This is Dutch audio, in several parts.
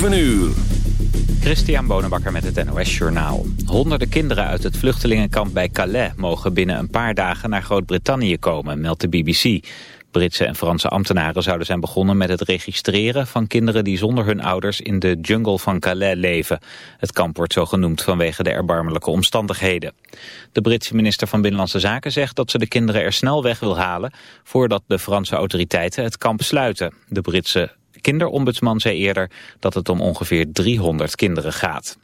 7 uur. Christian Bonenbakker met het NOS Journaal. Honderden kinderen uit het vluchtelingenkamp bij Calais... mogen binnen een paar dagen naar Groot-Brittannië komen, meldt de BBC. Britse en Franse ambtenaren zouden zijn begonnen met het registreren... van kinderen die zonder hun ouders in de jungle van Calais leven. Het kamp wordt zo genoemd vanwege de erbarmelijke omstandigheden. De Britse minister van Binnenlandse Zaken zegt dat ze de kinderen er snel weg wil halen... voordat de Franse autoriteiten het kamp sluiten. De Britse kinderombudsman zei eerder dat het om ongeveer 300 kinderen gaat.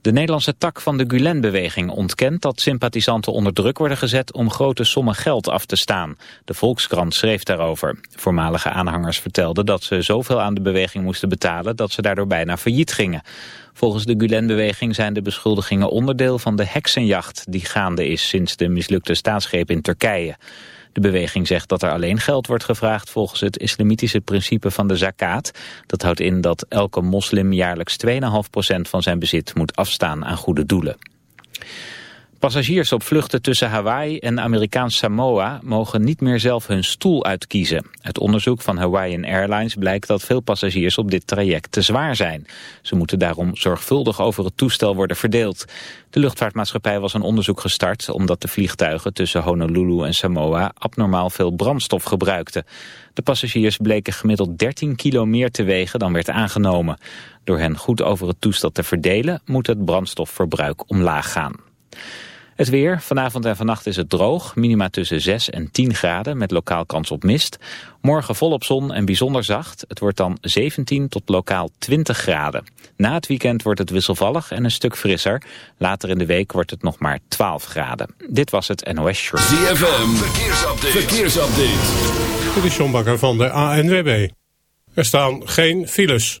De Nederlandse tak van de Gulen-beweging ontkent dat sympathisanten onder druk worden gezet om grote sommen geld af te staan. De Volkskrant schreef daarover. Voormalige aanhangers vertelden dat ze zoveel aan de beweging moesten betalen dat ze daardoor bijna failliet gingen. Volgens de Gulen-beweging zijn de beschuldigingen onderdeel van de heksenjacht die gaande is sinds de mislukte staatsgreep in Turkije. De beweging zegt dat er alleen geld wordt gevraagd volgens het islamitische principe van de zakaat. Dat houdt in dat elke moslim jaarlijks 2,5% van zijn bezit moet afstaan aan goede doelen. Passagiers op vluchten tussen Hawaii en Amerikaans Samoa mogen niet meer zelf hun stoel uitkiezen. Uit onderzoek van Hawaiian Airlines blijkt dat veel passagiers op dit traject te zwaar zijn. Ze moeten daarom zorgvuldig over het toestel worden verdeeld. De luchtvaartmaatschappij was een onderzoek gestart omdat de vliegtuigen tussen Honolulu en Samoa abnormaal veel brandstof gebruikten. De passagiers bleken gemiddeld 13 kilo meer te wegen dan werd aangenomen. Door hen goed over het toestel te verdelen moet het brandstofverbruik omlaag gaan. Het weer. Vanavond en vannacht is het droog. Minima tussen 6 en 10 graden met lokaal kans op mist. Morgen volop zon en bijzonder zacht. Het wordt dan 17 tot lokaal 20 graden. Na het weekend wordt het wisselvallig en een stuk frisser. Later in de week wordt het nog maar 12 graden. Dit was het NOS Short. ZFM. Verkeersupdate. Verkeersupdate. Dit is John Bakker van de ANWB. Er staan geen files.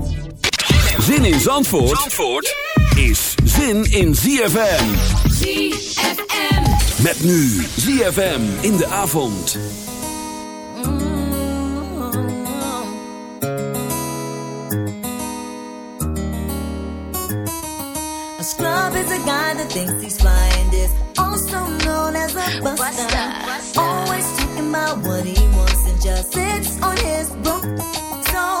Zin in Zandvoort, Zandvoort is zin in ZFM. ZFM. Met nu ZFM in de avond. A scrub is a guy that thinks he's flying this, also known as a buster. Always talking about what he wants and just sits on his broom. So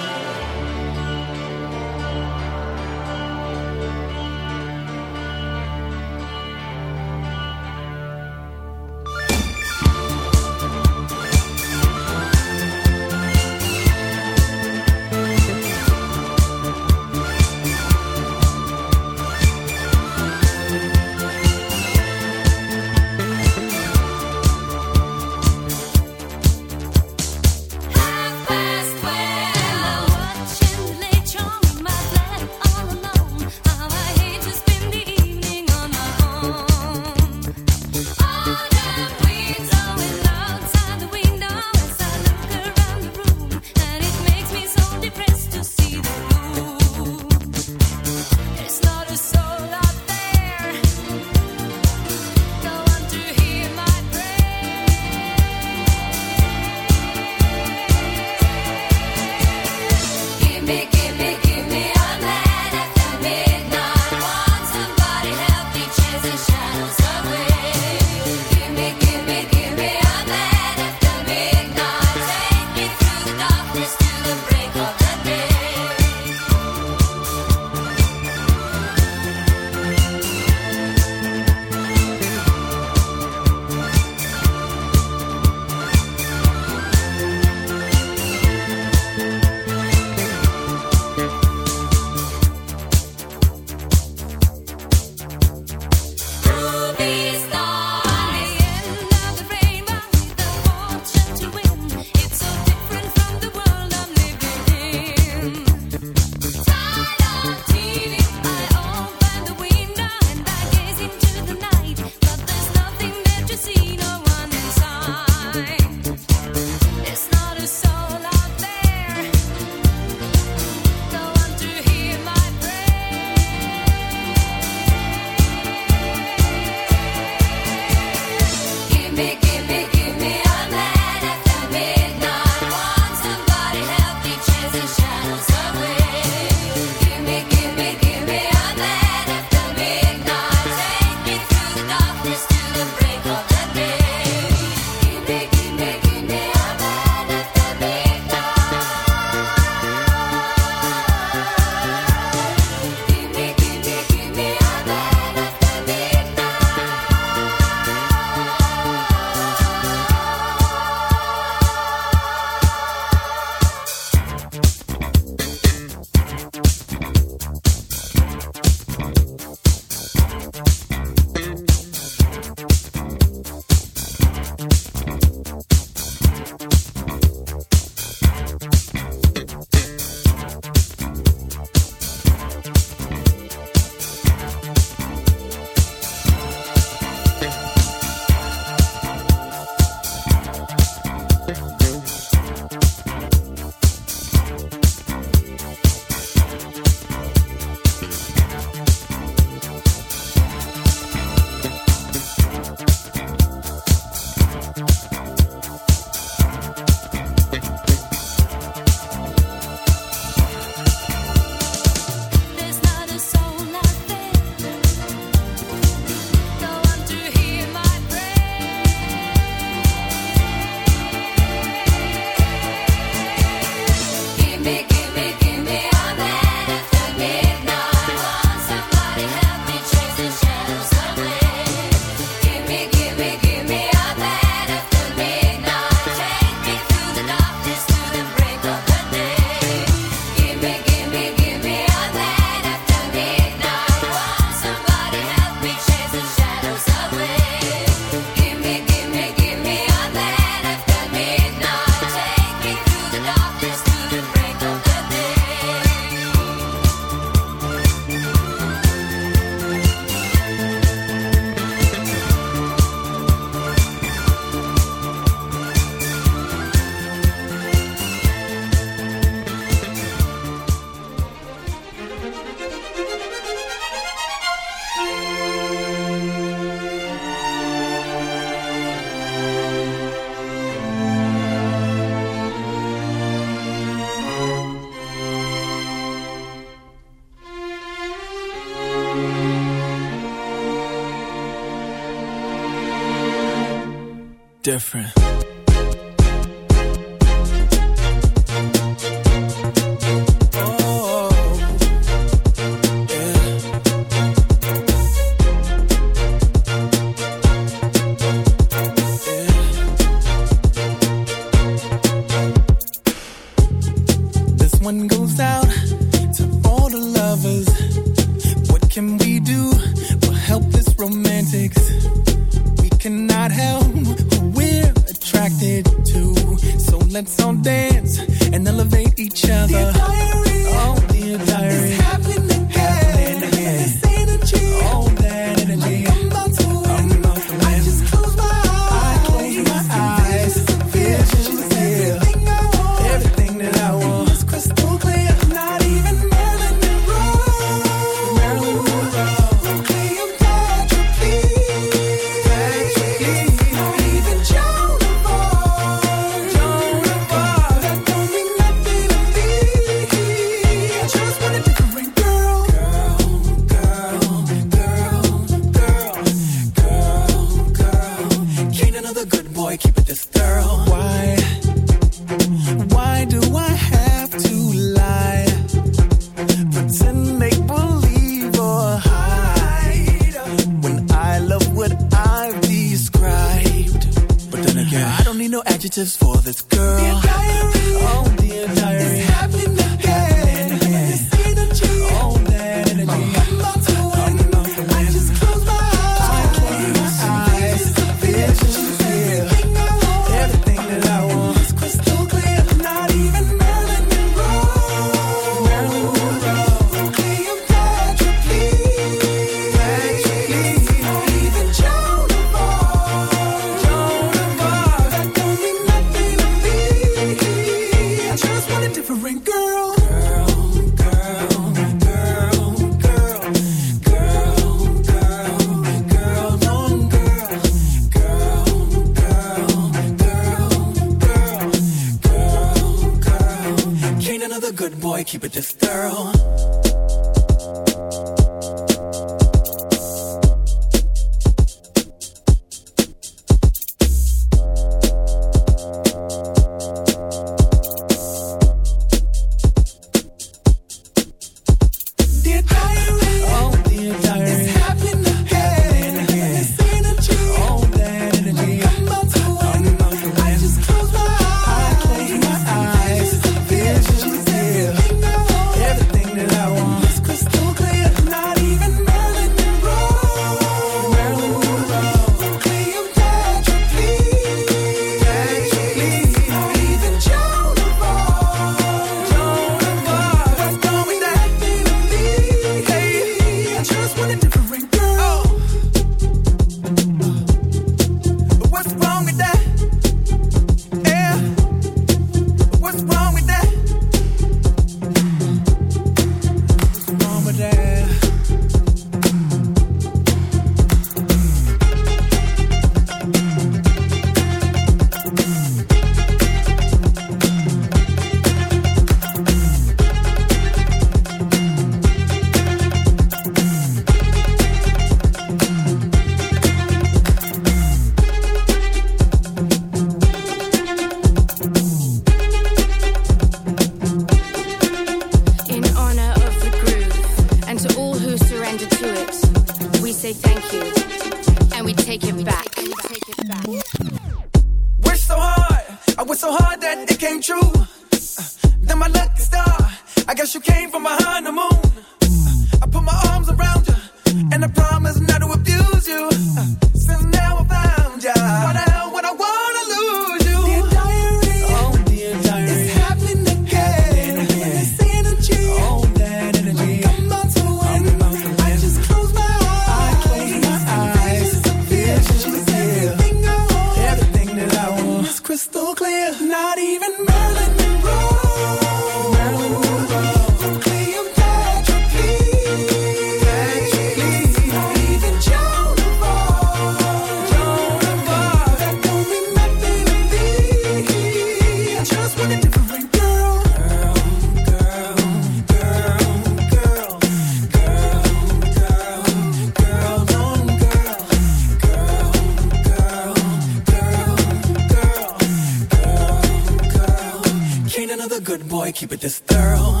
Keep it this thorough?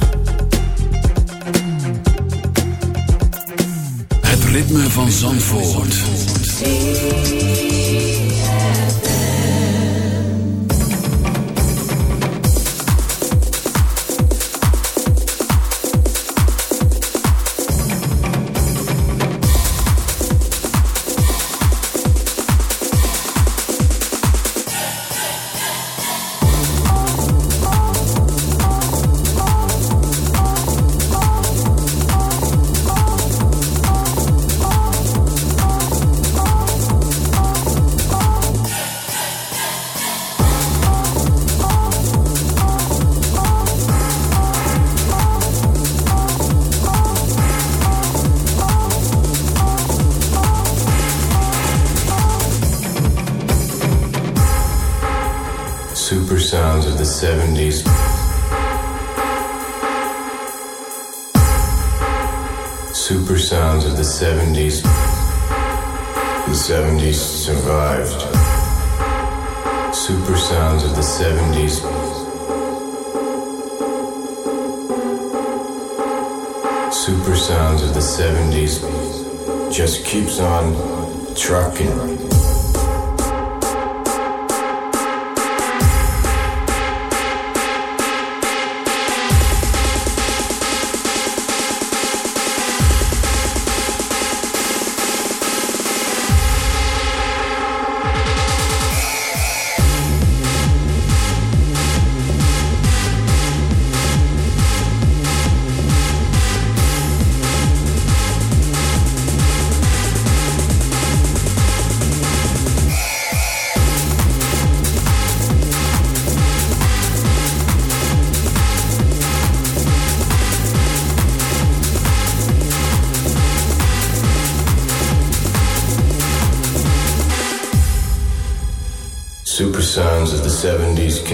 Het ritme van Zandvoort.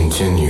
continue.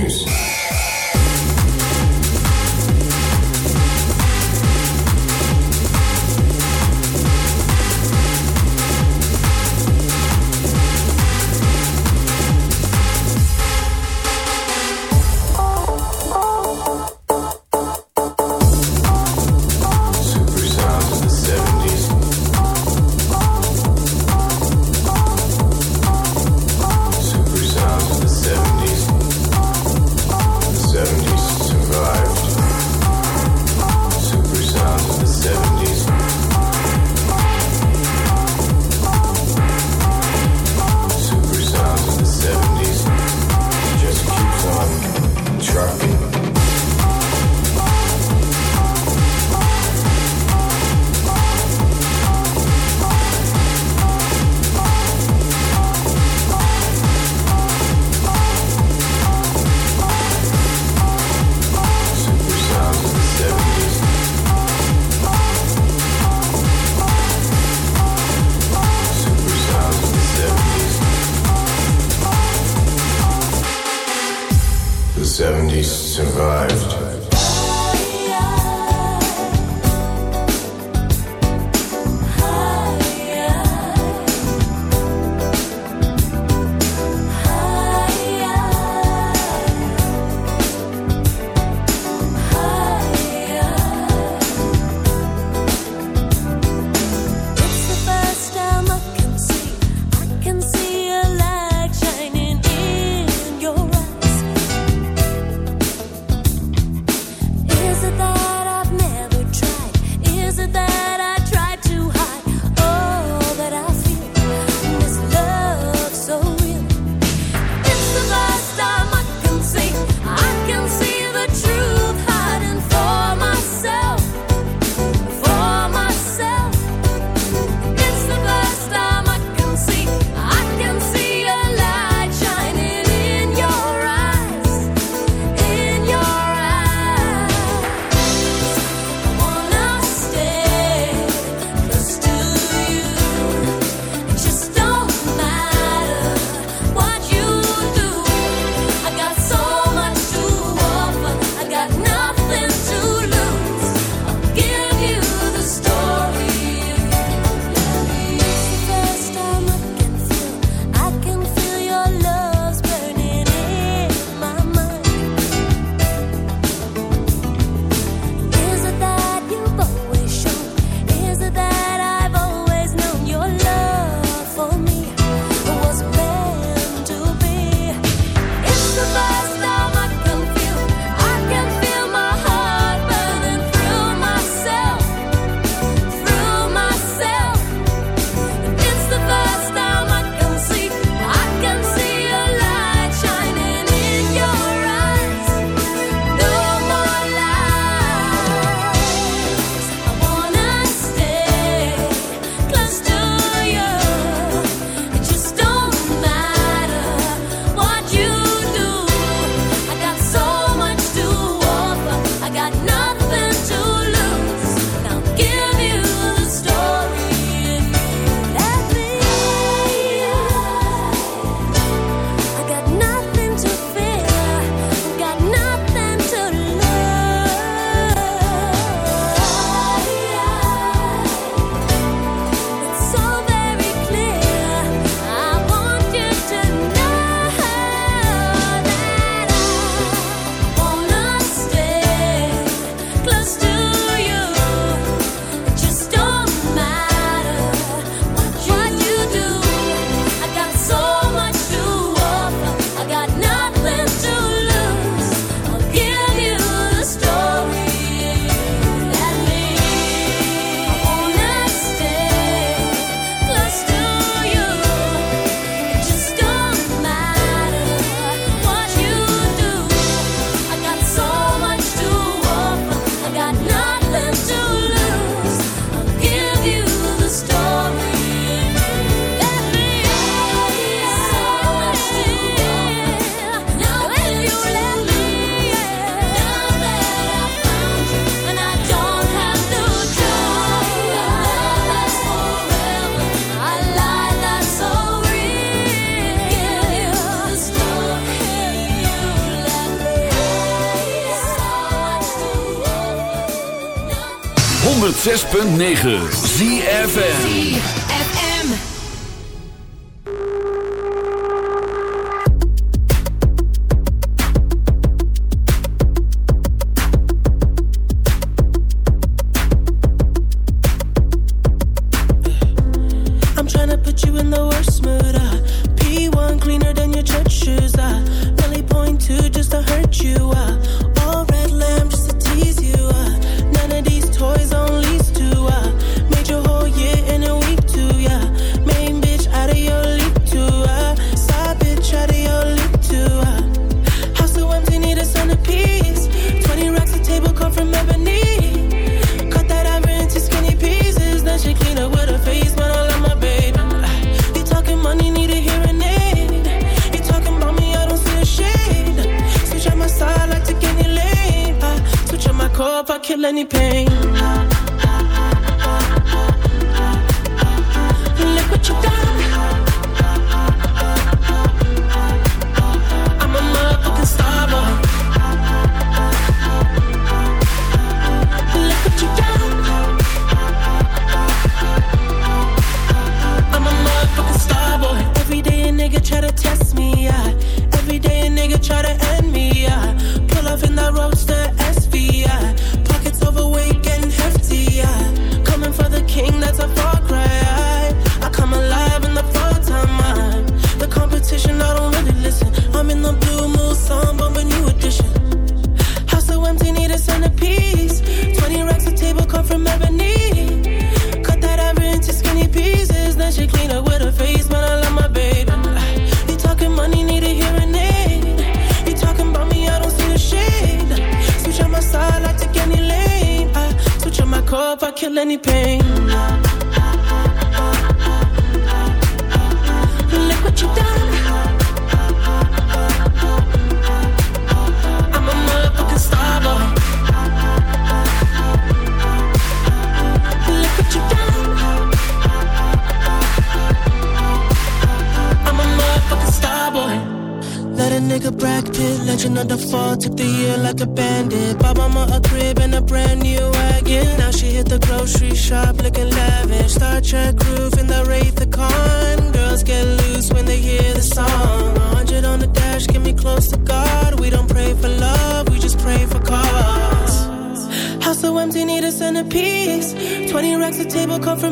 106.9 ZFN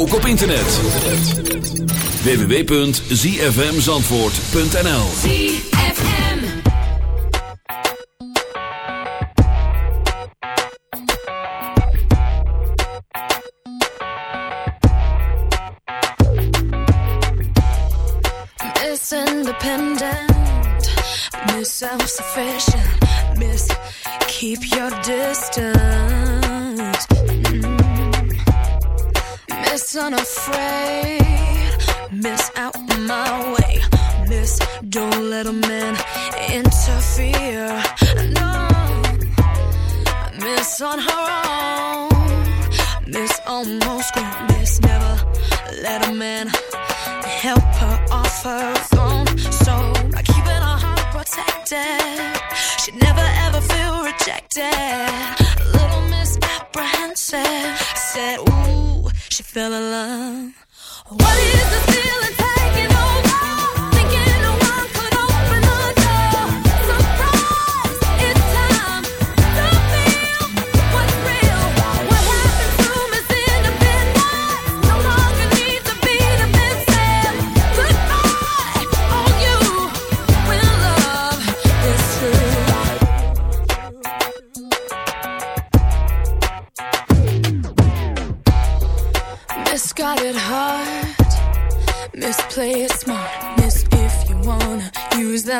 ook op internet. www.zfmzandvoort.nl ZFM Miss independent Miss self-sufficient Miss keep your distance unafraid. Miss out my way. Miss, don't let a man interfere. No, miss on her own. Miss almost grown. Miss never let a man help her off her throne. So, by keeping her heart protected, she'd never ever feel rejected. Little misapprehensive. apprehensive, said, ooh fell in love. What is this?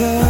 because